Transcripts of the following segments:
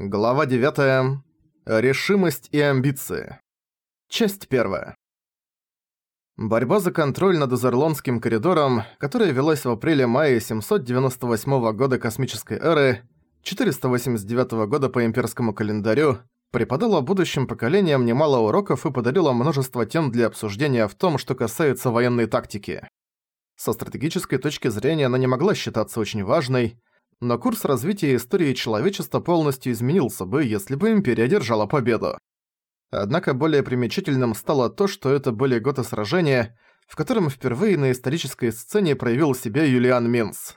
Глава 9. Решимость и амбиции. Часть 1. Борьба за контроль над Изерлонским коридором, которая велась в апреле-мае 798 года космической эры, 489 года по имперскому календарю, преподала будущим поколениям немало уроков и подарила множество тем для обсуждения в том, что касается военной тактики. Со стратегической точки зрения она не могла считаться очень важной, но курс развития истории человечества полностью изменился бы, если бы Империя держала победу. Однако более примечательным стало то, что это были годы сражения, в котором впервые на исторической сцене проявил себя Юлиан Минц.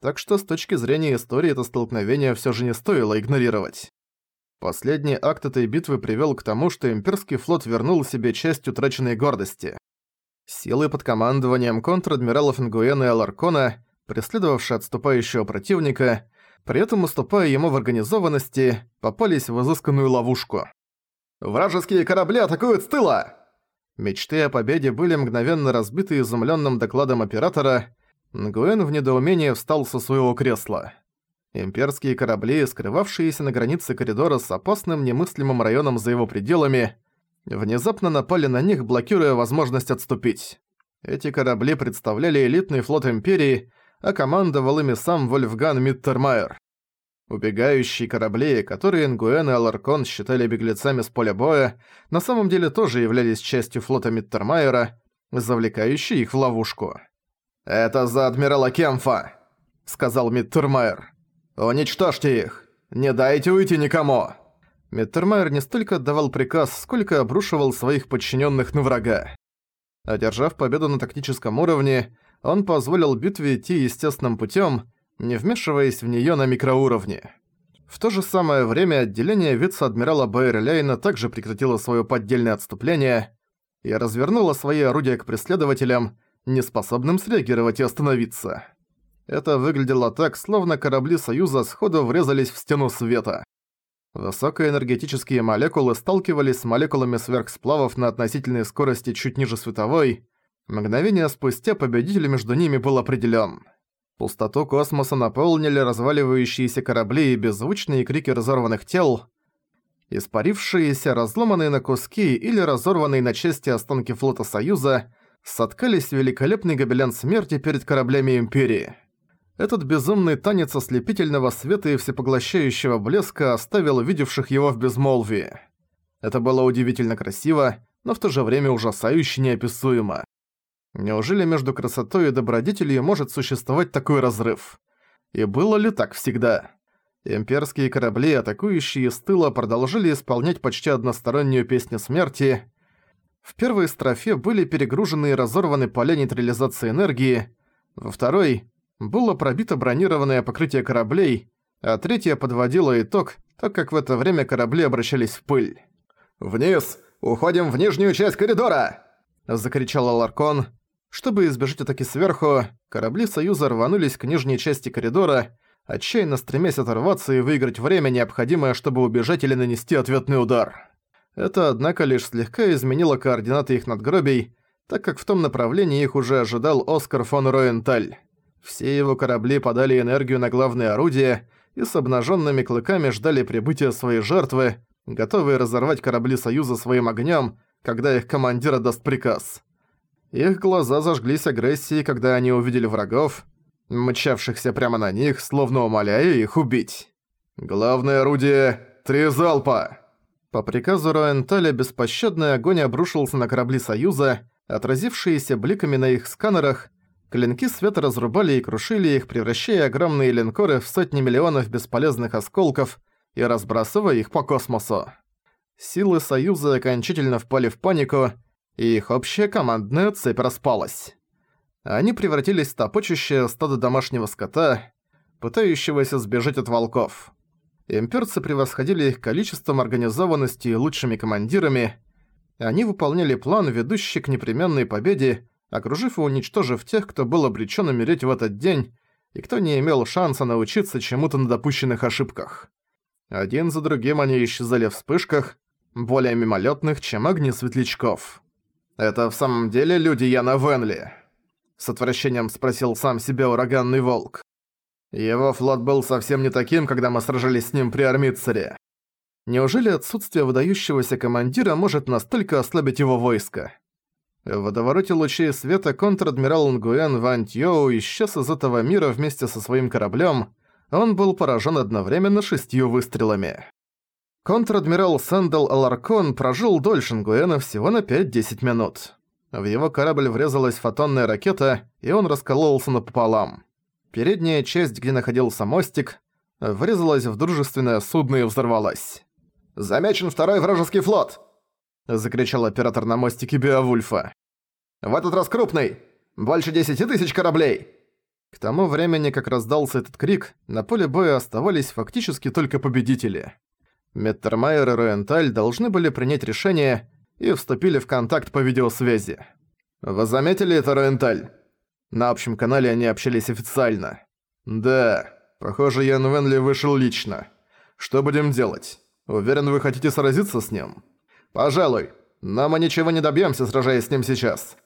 Так что с точки зрения истории это столкновение всё же не стоило игнорировать. Последний акт этой битвы привёл к тому, что имперский флот вернул себе часть утраченной гордости. Силы под командованием контр-адмиралов Нгуэна и Аларкона преследовавшие отступающего противника, при этом уступая ему в организованности, попались в изысканную ловушку. «Вражеские корабли атакуют с тыла!» Мечты о победе были мгновенно разбиты изумленным докладом оператора. Нгуэн в недоумении встал со своего кресла. Имперские корабли, скрывавшиеся на границе коридора с опасным немыслимым районом за его пределами, внезапно напали на них, блокируя возможность отступить. Эти корабли представляли элитный флот Империи, а командовал ими сам Вольфган Миттермайер. Убегающие корабли, которые Нгуэн и Аларкон считали беглецами с поля боя, на самом деле тоже являлись частью флота Миттермайера, завлекающие их в ловушку. «Это за адмирала Кемфа», — сказал Миттермайер. «Уничтожьте их! Не дайте уйти никому!» Миттермайер не столько отдавал приказ, сколько обрушивал своих подчиненных на врага. Одержав победу на тактическом уровне, он позволил битве идти естественным путем, не вмешиваясь в нее на микроуровне. В то же самое время отделение вице-адмирала Байерляйна также прекратило свое поддельное отступление и развернуло свои орудия к преследователям, неспособным среагировать и остановиться. Это выглядело так, словно корабли Союза сходу врезались в стену света. Высокоэнергетические молекулы сталкивались с молекулами сверхсплавов на относительной скорости чуть ниже световой, Мгновение спустя победитель между ними был определён. Пустоту космоса наполнили разваливающиеся корабли и беззвучные крики разорванных тел, испарившиеся, разломанные на куски или разорванные на части останки флота Союза, соткались великолепный гобелен смерти перед кораблями Империи. Этот безумный танец ослепительного света и всепоглощающего блеска оставил видевших его в безмолвии. Это было удивительно красиво, но в то же время ужасающе неописуемо. Неужели между красотой и добродетелью может существовать такой разрыв? И было ли так всегда? Имперские корабли, атакующие с тыла, продолжили исполнять почти одностороннюю песню смерти. В первой строфе были перегружены и разорваны поля нейтрализации энергии, во второй было пробито бронированное покрытие кораблей, а третья подводила итог, так как в это время корабли обращались в пыль. «Вниз! Уходим в нижнюю часть коридора!» – закричал Аларкон, чтобы избежать атаки сверху, корабли Союза рванулись к нижней части коридора, отчаянно стремясь оторваться и выиграть время, необходимое, чтобы убежать или нанести ответный удар. Это, однако, лишь слегка изменило координаты их надгробий, так как в том направлении их уже ожидал Оскар фон Роенталь. Все его корабли подали энергию на главное орудие и с обнаженными клыками ждали прибытия своей жертвы, готовые разорвать корабли Союза своим огнем, когда их командир отдаст приказ. Их глаза зажглись агрессией, когда они увидели врагов, мчавшихся прямо на них, словно умоляя их убить. «Главное орудие — три залпа!» По приказу Роенталя беспощадный огонь обрушился на корабли Союза, отразившиеся бликами на их сканерах, клинки света разрубали и крушили их, превращая огромные линкоры в сотни миллионов бесполезных осколков и разбрасывая их по космосу. Силы Союза окончательно впали в панику, и их общая командная цепь распалась. Они превратились в топочущее стадо домашнего скота, пытающегося сбежать от волков. Имперцы превосходили их количеством организованности и лучшими командирами. Они выполняли план, ведущий к непременной победе, окружив и уничтожив тех, кто был обречен умереть в этот день, и кто не имел шанса научиться чему-то на допущенных ошибках. Один за другим они исчезали в вспышках, более мимолетных, чем огни светлячков. «Это в самом деле люди Яна Венли?» С отвращением спросил сам себя ураганный волк. Его флот был совсем не таким, когда мы сражались с ним при Армитцере. Неужели отсутствие выдающегося командира может настолько ослабить его войско? В водовороте лучей света контр-адмирал Нгуэн Ван Тьоу исчез из этого мира вместе со своим кораблем. Он был поражен одновременно шестью выстрелами. Контр-адмирал Сэндал Аларкон прожил дольше Нгуэна всего на 5-10 минут. В его корабль врезалась фотонная ракета, и он раскололся напополам. Передняя часть, где находился мостик, врезалась в дружественное судно и взорвалась. «Замечен второй вражеский флот!» — закричал оператор на мостике Беовульфа. «В этот раз крупный! Больше десяти тысяч кораблей!» К тому времени, как раздался этот крик, на поле боя оставались фактически только победители. Меттермайер и Руенталь должны были принять решение и вступили в контакт по видеосвязи. «Вы заметили это, Руенталь?» На общем канале они общались официально. «Да, похоже, Ян Венли вышел лично. Что будем делать? Уверен, вы хотите сразиться с ним?» «Пожалуй. Но мы ничего не добьемся, сражаясь с ним сейчас».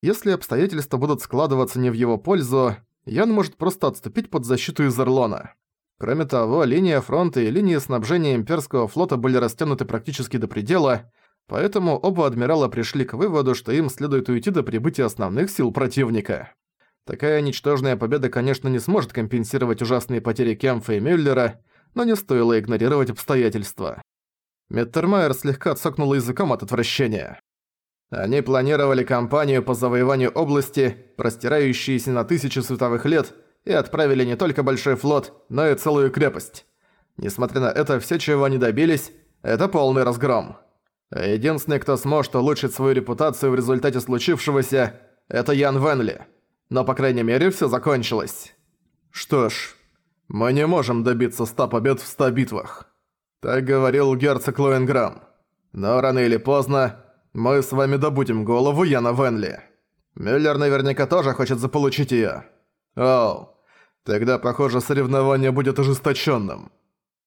Если обстоятельства будут складываться не в его пользу, Ян может просто отступить под защиту из Орлона. Кроме того, линия фронта и линии снабжения имперского флота были растянуты практически до предела, Поэтому оба адмирала пришли к выводу, что им следует уйти до прибытия основных сил противника. Такая ничтожная победа, конечно, не сможет компенсировать ужасные потери Кемфа и Мюллера, но не стоило игнорировать обстоятельства. Меттермайер слегка цокнул языком от отвращения. Они планировали кампанию по завоеванию области, простирающейся на тысячи световых лет, и отправили не только большой флот, но и целую крепость. Несмотря на это, все, чего они добились, это полный разгром. Единственный, кто сможет улучшить свою репутацию в результате случившегося, это Ян Венли. Но, по крайней мере, всё закончилось. Что ж, мы не можем добиться ста побед в ста битвах. Так говорил герцог Лоенграм. Но рано или поздно мы с вами добудем голову Яна Венли. Мюллер наверняка тоже хочет заполучить её. Оу, тогда, похоже, соревнование будет ожесточённым.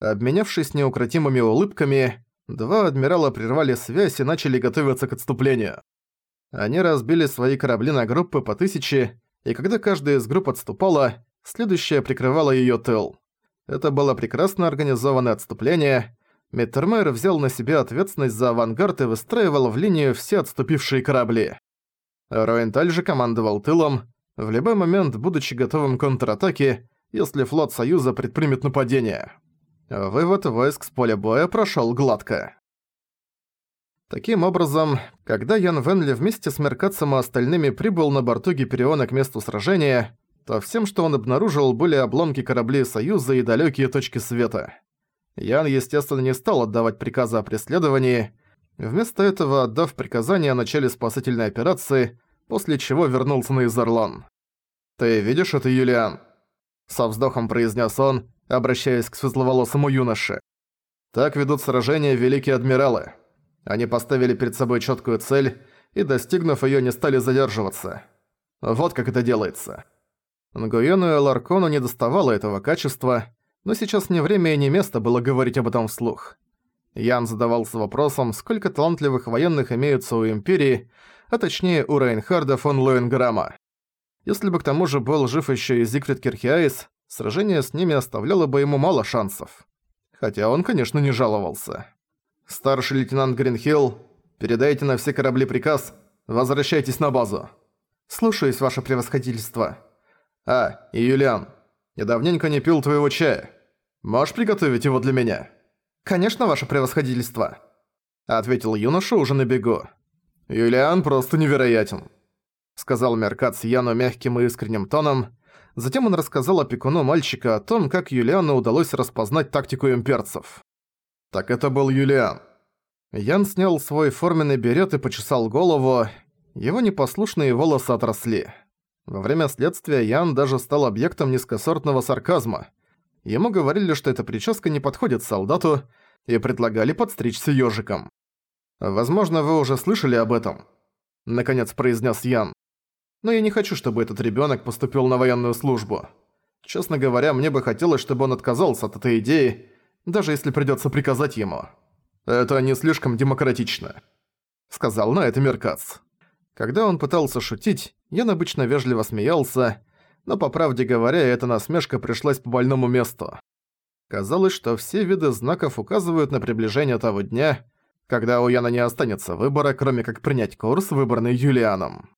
Обменявшись неукротимыми улыбками, Два адмирала прервали связь и начали готовиться к отступлению. Они разбили свои корабли на группы по тысяче, и когда каждая из групп отступала, следующая прикрывала её тыл. Это было прекрасно организованное отступление. Миттермейер взял на себя ответственность за авангард и выстраивал в линию все отступившие корабли. Роенталь же командовал тылом, в любой момент будучи готовым к контратаке, если флот Союза предпримет нападение. Вывод войск с поля боя прошёл гладко. Таким образом, когда Ян Венли вместе с Меркатцем и остальными прибыл на борту Гипериона к месту сражения, то всем, что он обнаружил, были обломки кораблей Союза и далёкие точки света. Ян, естественно, не стал отдавать приказы о преследовании, вместо этого отдав приказание о начале спасательной операции, после чего вернулся на Изарлан. «Ты видишь это, Юлиан?» Со вздохом произнес он, обращаясь к светловолосому юноше. Так ведут сражения великие адмиралы. Они поставили перед собой четкую цель и, достигнув ее, не стали задерживаться. Вот как это делается. Нгуену и Ларкону не доставало этого качества, но сейчас не время и не место было говорить об этом вслух. Ян задавался вопросом, сколько талантливых военных имеются у Империи, а точнее у Рейнхарда фон Лоенграма. Если бы к тому же был жив еще и Зигфрид Кирхиаис, сражение с ними оставляло бы ему мало шансов. Хотя он, конечно, не жаловался. «Старший лейтенант Гринхилл, передайте на все корабли приказ, возвращайтесь на базу». «Слушаюсь, ваше превосходительство». «А, и Юлиан, я давненько не пил твоего чая. Можешь приготовить его для меня?» «Конечно, ваше превосходительство», — ответил юноша уже на бегу. «Юлиан просто невероятен», — сказал Меркац Яну мягким и искренним тоном, Затем он рассказал опекуну мальчика о том, как Юлиану удалось распознать тактику имперцев. «Так это был Юлиан». Ян снял свой форменный берет и почесал голову. Его непослушные волосы отросли. Во время следствия Ян даже стал объектом низкосортного сарказма. Ему говорили, что эта прическа не подходит солдату, и предлагали подстричься ёжиком. «Возможно, вы уже слышали об этом», — наконец произнес Ян но я не хочу, чтобы этот ребенок поступил на военную службу. Честно говоря, мне бы хотелось, чтобы он отказался от этой идеи, даже если придется приказать ему. Это не слишком демократично», — сказал на это Меркац. Когда он пытался шутить, я обычно вежливо смеялся, но, по правде говоря, эта насмешка пришлась по больному месту. Казалось, что все виды знаков указывают на приближение того дня, когда у Яна не останется выбора, кроме как принять курс, выбранный Юлианом.